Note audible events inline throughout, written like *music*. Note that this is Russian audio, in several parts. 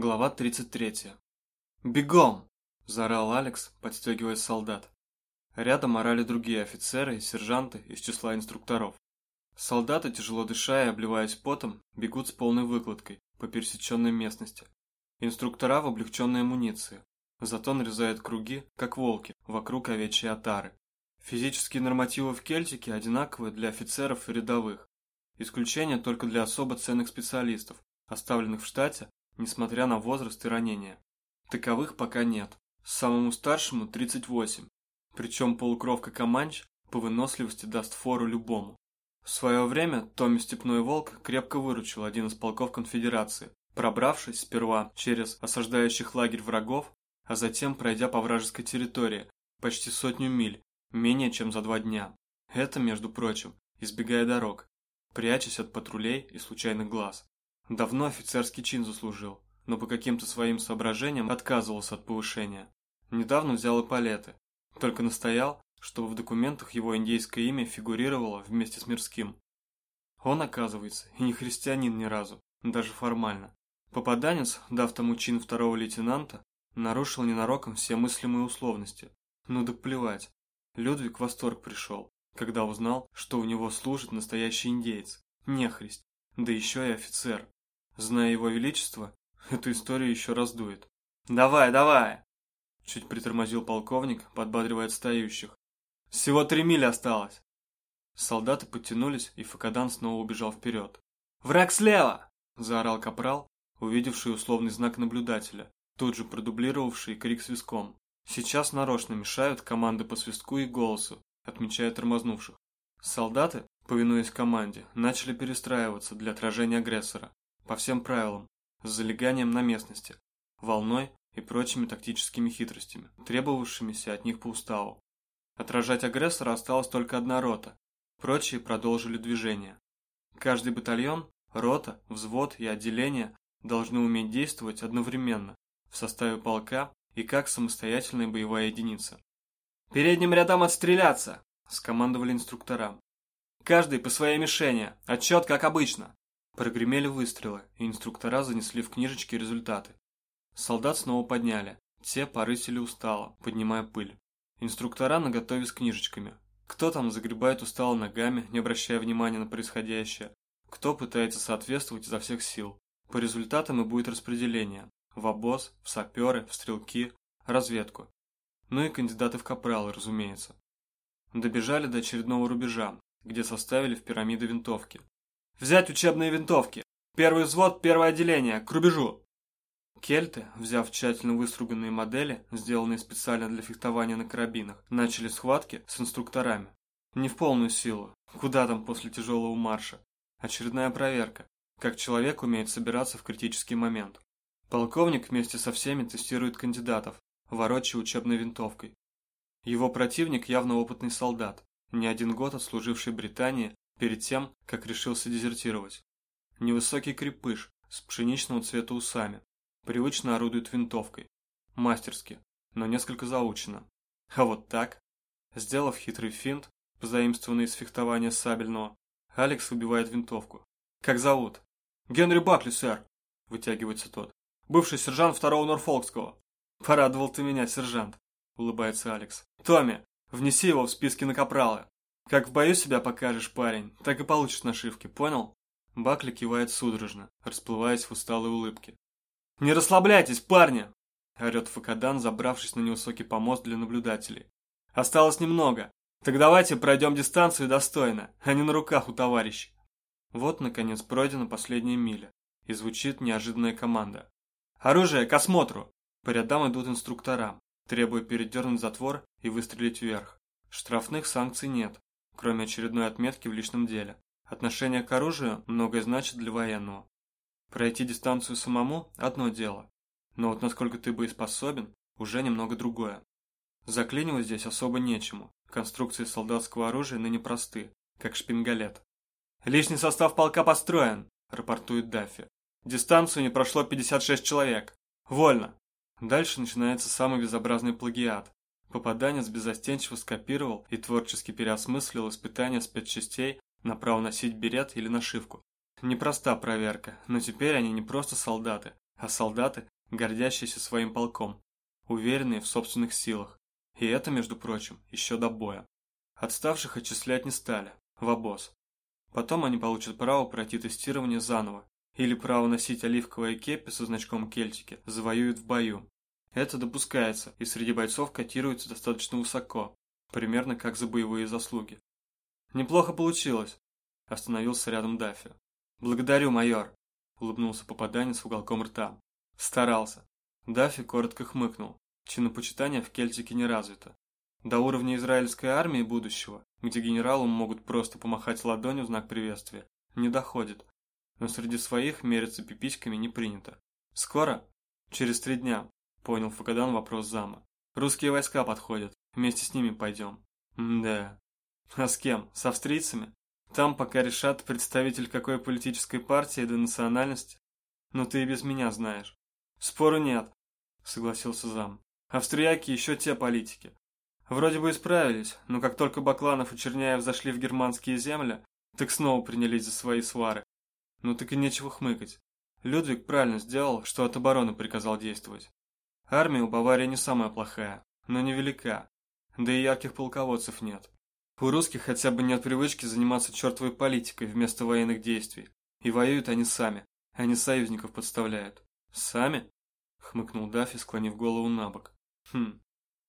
Глава 33. «Бегом!» – заорал Алекс, подстегивая солдат. Рядом орали другие офицеры и сержанты из числа инструкторов. Солдаты, тяжело дыша и обливаясь потом, бегут с полной выкладкой по пересеченной местности. Инструктора в облегченной амуниции, зато нарезают круги, как волки, вокруг овечьей отары. Физические нормативы в Кельтике одинаковые для офицеров и рядовых. Исключение только для особо ценных специалистов, оставленных в штате несмотря на возраст и ранения. Таковых пока нет. Самому старшему 38, причем полукровка Каманч по выносливости даст фору любому. В свое время Томми Степной Волк крепко выручил один из полков конфедерации, пробравшись сперва через осаждающих лагерь врагов, а затем пройдя по вражеской территории почти сотню миль, менее чем за два дня. Это, между прочим, избегая дорог, прячась от патрулей и случайных глаз. Давно офицерский чин заслужил, но по каким-то своим соображениям отказывался от повышения. Недавно взял эполеты, только настоял, чтобы в документах его индейское имя фигурировало вместе с мирским. Он, оказывается, и не христианин ни разу, даже формально. Попаданец, дав тому чин второго лейтенанта, нарушил ненароком все мыслимые условности. Ну да плевать. Людвиг в восторг пришел, когда узнал, что у него служит настоящий индейец, нехрист, да еще и офицер. Зная его величество, *laughs* эту историю еще раздует. «Давай, давай!» Чуть притормозил полковник, подбадривая отстающих. «Всего три мили осталось!» Солдаты подтянулись, и Факадан снова убежал вперед. «Враг слева!» – заорал капрал, увидевший условный знак наблюдателя, тут же продублировавший крик свистком. Сейчас нарочно мешают команды по свистку и голосу, отмечая тормознувших. Солдаты, повинуясь команде, начали перестраиваться для отражения агрессора по всем правилам, с залеганием на местности, волной и прочими тактическими хитростями, требовавшимися от них по уставу. Отражать агрессора осталась только одна рота, прочие продолжили движение. Каждый батальон, рота, взвод и отделение должны уметь действовать одновременно в составе полка и как самостоятельная боевая единица. «Передним рядам отстреляться!» – скомандовали инструктора. «Каждый по своей мишени, отчет как обычно!» Прогремели выстрелы, и инструктора занесли в книжечки результаты. Солдат снова подняли. Те порысили устало, поднимая пыль. Инструктора наготове с книжечками. Кто там загребает устало ногами, не обращая внимания на происходящее. Кто пытается соответствовать изо всех сил. По результатам и будет распределение. В обоз, в саперы, в стрелки, разведку. Ну и кандидаты в капралы, разумеется. Добежали до очередного рубежа, где составили в пирамиды винтовки. Взять учебные винтовки. Первый взвод, первое отделение, к рубежу. Кельты, взяв тщательно выструганные модели, сделанные специально для фехтования на карабинах, начали схватки с инструкторами. Не в полную силу. Куда там после тяжелого марша? Очередная проверка. Как человек умеет собираться в критический момент. Полковник вместе со всеми тестирует кандидатов, ворочая учебной винтовкой. Его противник явно опытный солдат, не один год отслуживший Британии перед тем, как решился дезертировать. Невысокий крепыш с пшеничного цвета усами, привычно орудует винтовкой. Мастерски, но несколько заучено. А вот так, сделав хитрый финт, позаимствованный из фехтования сабельного, Алекс выбивает винтовку. «Как зовут?» «Генри Бакли, сэр», – вытягивается тот. «Бывший сержант второго Норфолкского». «Порадовал ты меня, сержант», – улыбается Алекс. «Томми, внеси его в списки на капралы». Как в бою себя покажешь, парень, так и получишь нашивки, понял? Бакли кивает судорожно, расплываясь в усталой улыбке. «Не расслабляйтесь, парни!» – орет Факадан, забравшись на невысокий помост для наблюдателей. «Осталось немного. Так давайте пройдем дистанцию достойно, а не на руках у товарищей». Вот, наконец, пройдена последняя миля, и звучит неожиданная команда. «Оружие, к осмотру!» По рядам идут инструктора, требуя передернуть затвор и выстрелить вверх. Штрафных санкций нет, кроме очередной отметки в личном деле. Отношение к оружию многое значит для военного. Пройти дистанцию самому – одно дело, но вот насколько ты боеспособен – уже немного другое. Заклинивать здесь особо нечему, конструкции солдатского оружия ныне просты, как шпингалет. «Лишний состав полка построен», – рапортует Даффи. «Дистанцию не прошло 56 человек. Вольно». Дальше начинается самый безобразный плагиат, Попаданец безостенчиво скопировал и творчески переосмыслил испытания спецчастей на право носить берет или нашивку. Непроста проверка, но теперь они не просто солдаты, а солдаты, гордящиеся своим полком, уверенные в собственных силах. И это, между прочим, еще до боя. Отставших отчислять не стали, в обоз. Потом они получат право пройти тестирование заново, или право носить оливковое кепи со значком кельтики завоюют в бою. Это допускается, и среди бойцов котируется достаточно высоко, примерно как за боевые заслуги. «Неплохо получилось», – остановился рядом Даффи. «Благодарю, майор», – улыбнулся попаданец уголком рта. «Старался». Даффи коротко хмыкнул. Чинопочитание в Кельтике не развито. До уровня израильской армии будущего, где генералам могут просто помахать ладонью в знак приветствия, не доходит. Но среди своих мериться пипичками не принято. Скоро? Через три дня, понял Фагадан вопрос зама. Русские войска подходят, вместе с ними пойдем. да. А с кем? С австрийцами? Там пока решат представитель какой политической партии да национальности. Ну ты и без меня знаешь. Спору нет, согласился зам. Австрияки еще те политики. Вроде бы исправились, но как только Бакланов и Черняев зашли в германские земли, так снова принялись за свои свары. Ну так и нечего хмыкать. Людвиг правильно сделал, что от обороны приказал действовать. Армия у Баварии не самая плохая, но невелика, да и ярких полководцев нет. У русских хотя бы нет привычки заниматься чертовой политикой вместо военных действий. И воюют они сами, они союзников подставляют. Сами? Хмыкнул Даффи, склонив голову на бок. Хм,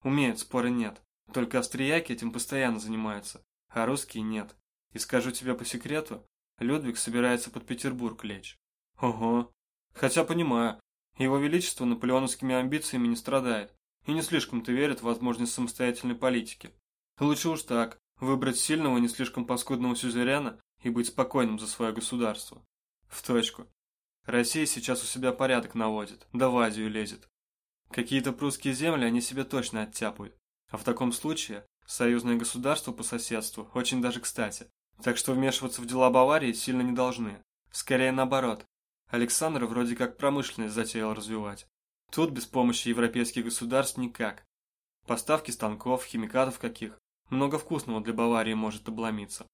умеют, споры нет. Только австрияки этим постоянно занимаются, а русские нет. И скажу тебе по секрету, Людвиг собирается под Петербург лечь. Ого. Хотя понимаю, его величество наполеоновскими амбициями не страдает и не слишком-то верит в возможность самостоятельной политики. Лучше уж так, выбрать сильного, не слишком паскудного сюзерена и быть спокойным за свое государство. В точку. Россия сейчас у себя порядок наводит, да в Азию лезет. Какие-то прусские земли они себе точно оттяпают. А в таком случае союзное государство по соседству очень даже кстати. Так что вмешиваться в дела Баварии сильно не должны. Скорее наоборот. Александр вроде как промышленность затеял развивать. Тут без помощи европейских государств никак. Поставки станков, химикатов каких. Много вкусного для Баварии может обломиться.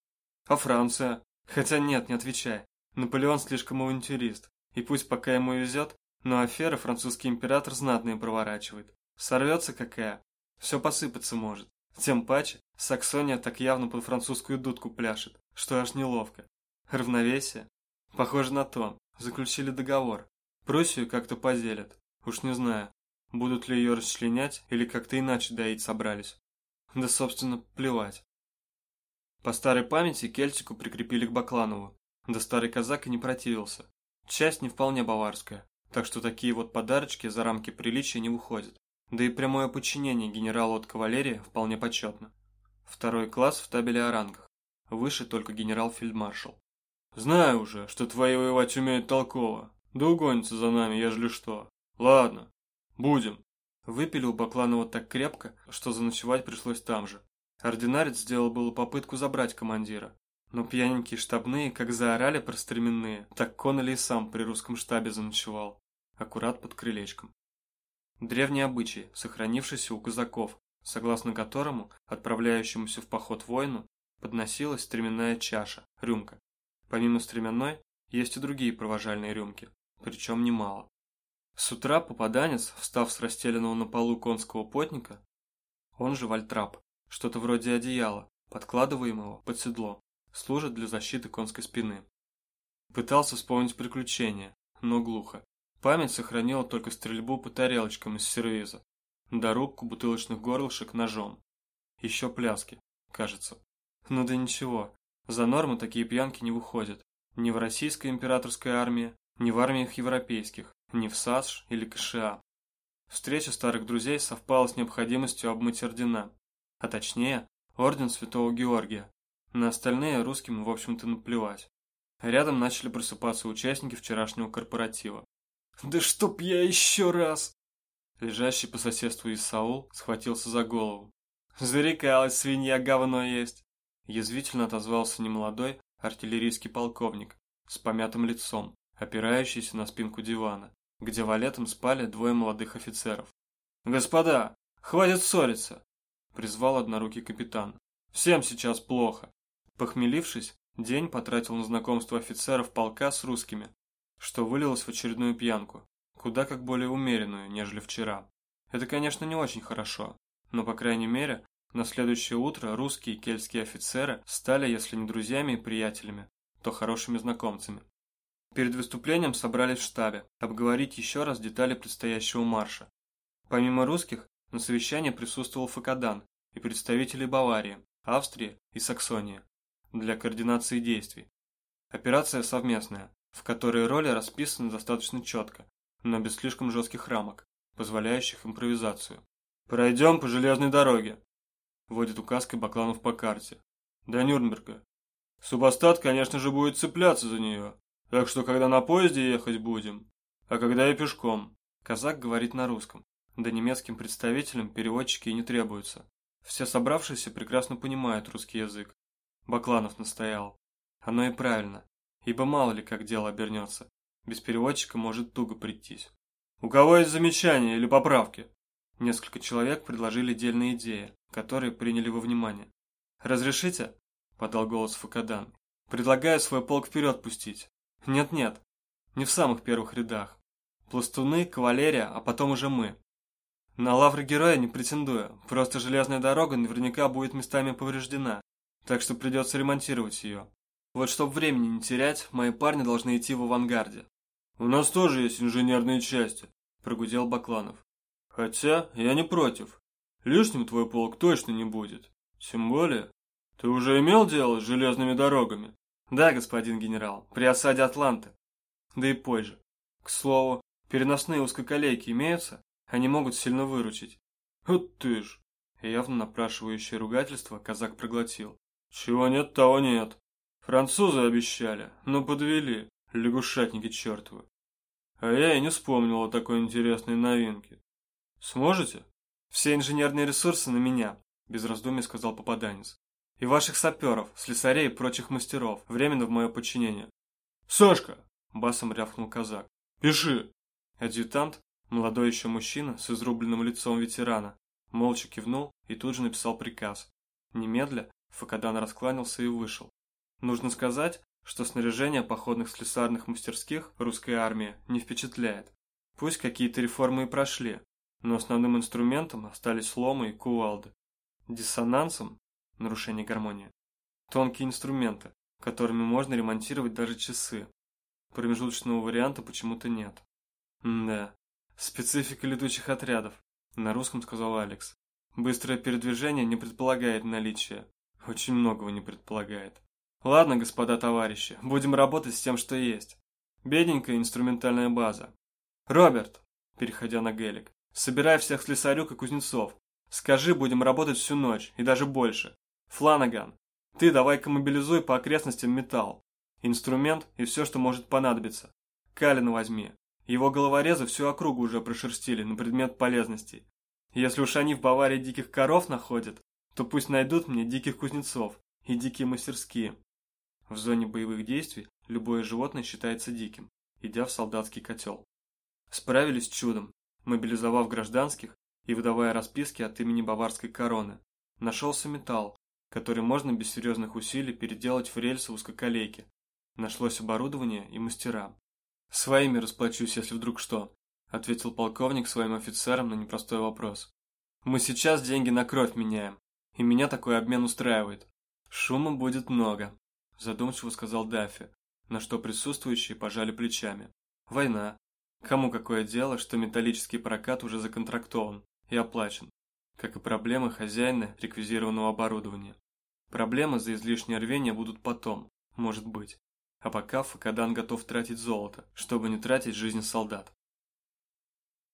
А Франция? Хотя нет, не отвечай. Наполеон слишком авантюрист. И пусть пока ему везет, но аферы французский император знатные проворачивает. Сорвется какая, все посыпаться может. Тем паче, Саксония так явно под французскую дудку пляшет, что аж неловко. Равновесие? Похоже на то. Заключили договор. Пруссию как-то поделят. Уж не знаю, будут ли ее расчленять или как-то иначе доить собрались. Да, собственно, плевать. По старой памяти Кельтику прикрепили к Бакланову. Да старый казак и не противился. Часть не вполне баварская, так что такие вот подарочки за рамки приличия не выходят. Да и прямое подчинение генералу от кавалерии вполне почетно. Второй класс в табеле о рангах. Выше только генерал-фельдмаршал. Знаю уже, что твои воевать умеют толково. Да угонятся за нами, ежели что. Ладно, будем. Выпили у Бакланова так крепко, что заночевать пришлось там же. Ординарец сделал было попытку забрать командира. Но пьяненькие штабные как заорали простременные, так Коннелли и сам при русском штабе заночевал. Аккурат под крылечком. Древний обычай, сохранившийся у казаков, согласно которому отправляющемуся в поход воину подносилась стременная чаша, рюмка. Помимо стременной, есть и другие провожальные рюмки, причем немало. С утра попаданец, встав с расстеленного на полу конского потника, он же вальтрап, что-то вроде одеяла, подкладываемого под седло, служит для защиты конской спины. Пытался вспомнить приключения, но глухо. Память сохранила только стрельбу по тарелочкам из сервиза, да рубку бутылочных горлышек ножом. Еще пляски, кажется. Ну да ничего, за норму такие пьянки не выходят. Ни в российской императорской армии, ни в армиях европейских, ни в САСШ или КША. Встреча старых друзей совпала с необходимостью обмыть ордена, а точнее, орден Святого Георгия. На остальные русским, в общем-то, наплевать. Рядом начали просыпаться участники вчерашнего корпоратива. Да чтоб я еще раз!» Лежащий по соседству Исаул схватился за голову. «Зарекалась свинья говно есть!» Язвительно отозвался немолодой артиллерийский полковник с помятым лицом, опирающийся на спинку дивана, где валетом спали двое молодых офицеров. «Господа, хватит ссориться!» призвал однорукий капитан. «Всем сейчас плохо!» Похмелившись, день потратил на знакомство офицеров полка с русскими, что вылилось в очередную пьянку. куда как более умеренную, нежели вчера. Это, конечно, не очень хорошо, но, по крайней мере, на следующее утро русские и кельтские офицеры стали, если не друзьями и приятелями, то хорошими знакомцами. Перед выступлением собрались в штабе, обговорить еще раз детали предстоящего марша. Помимо русских, на совещании присутствовал Факадан и представители Баварии, Австрии и Саксонии для координации действий. Операция совместная, в которой роли расписаны достаточно четко, но без слишком жестких рамок, позволяющих импровизацию. «Пройдем по железной дороге», – вводит указкой Бакланов по карте. «До Нюрнберга. Субостат, конечно же, будет цепляться за нее, так что когда на поезде ехать будем, а когда и пешком». Казак говорит на русском, да немецким представителям переводчики и не требуются. Все собравшиеся прекрасно понимают русский язык. Бакланов настоял. Оно и правильно, ибо мало ли как дело обернется. Без переводчика может туго прийтись. «У кого есть замечания или поправки?» Несколько человек предложили дельные идеи, которые приняли во внимание. «Разрешите?» – подал голос Факадан. «Предлагаю свой полк вперед пустить». «Нет-нет, не в самых первых рядах. Пластуны, кавалерия, а потом уже мы. На лавры героя не претендую, просто железная дорога наверняка будет местами повреждена, так что придется ремонтировать ее. Вот чтобы времени не терять, мои парни должны идти в авангарде. У нас тоже есть инженерные части, прогудел Бакланов. Хотя я не против. Лишним твой полк точно не будет. Тем более, ты уже имел дело с железными дорогами? Да, господин генерал, при осаде Атланты. Да и позже. К слову, переносные узкоколейки имеются? Они могут сильно выручить. Вот ты ж. Явно напрашивающее ругательство казак проглотил. Чего нет, того нет. Французы обещали, но подвели, лягушатники чертовы. А я и не вспомнил о такой интересной новинке. Сможете? Все инженерные ресурсы на меня, без раздумий сказал попаданец. И ваших саперов, слесарей и прочих мастеров, временно в мое подчинение. Сашка! Басом рявкнул казак. Пиши! Адъютант, Молодой еще мужчина с изрубленным лицом ветерана молча кивнул и тут же написал приказ. Немедля Факадан раскланялся и вышел. Нужно сказать, что снаряжение походных слесарных мастерских русской армии не впечатляет. Пусть какие-то реформы и прошли, но основным инструментом остались ломы и кувалды. Диссонансом – нарушение гармонии. Тонкие инструменты, которыми можно ремонтировать даже часы. Промежуточного варианта почему-то нет. Да, Специфика летучих отрядов, на русском сказал Алекс. Быстрое передвижение не предполагает наличие. Очень многого не предполагает. Ладно, господа товарищи, будем работать с тем, что есть. Бедненькая инструментальная база. Роберт, переходя на Гелик, собирай всех слесарюк и кузнецов. Скажи, будем работать всю ночь, и даже больше. Фланаган, ты давай-ка мобилизуй по окрестностям металл. Инструмент и все, что может понадобиться. Калина возьми. Его головорезы всю округу уже прошерстили на предмет полезностей. Если уж они в Баварии диких коров находят, то пусть найдут мне диких кузнецов и дикие мастерские. В зоне боевых действий любое животное считается диким, идя в солдатский котел. Справились чудом, мобилизовав гражданских и выдавая расписки от имени баварской короны. Нашелся металл, который можно без серьезных усилий переделать в рельсы узкоколейки. Нашлось оборудование и мастера. «Своими расплачусь, если вдруг что», — ответил полковник своим офицерам на непростой вопрос. «Мы сейчас деньги на кровь меняем, и меня такой обмен устраивает. Шума будет много», — задумчиво сказал Даффи, на что присутствующие пожали плечами. «Война. Кому какое дело, что металлический прокат уже законтрактован и оплачен, как и проблемы хозяина реквизированного оборудования. Проблемы за излишнее рвение будут потом, может быть. А пока Факадан готов тратить золото, чтобы не тратить жизнь солдат.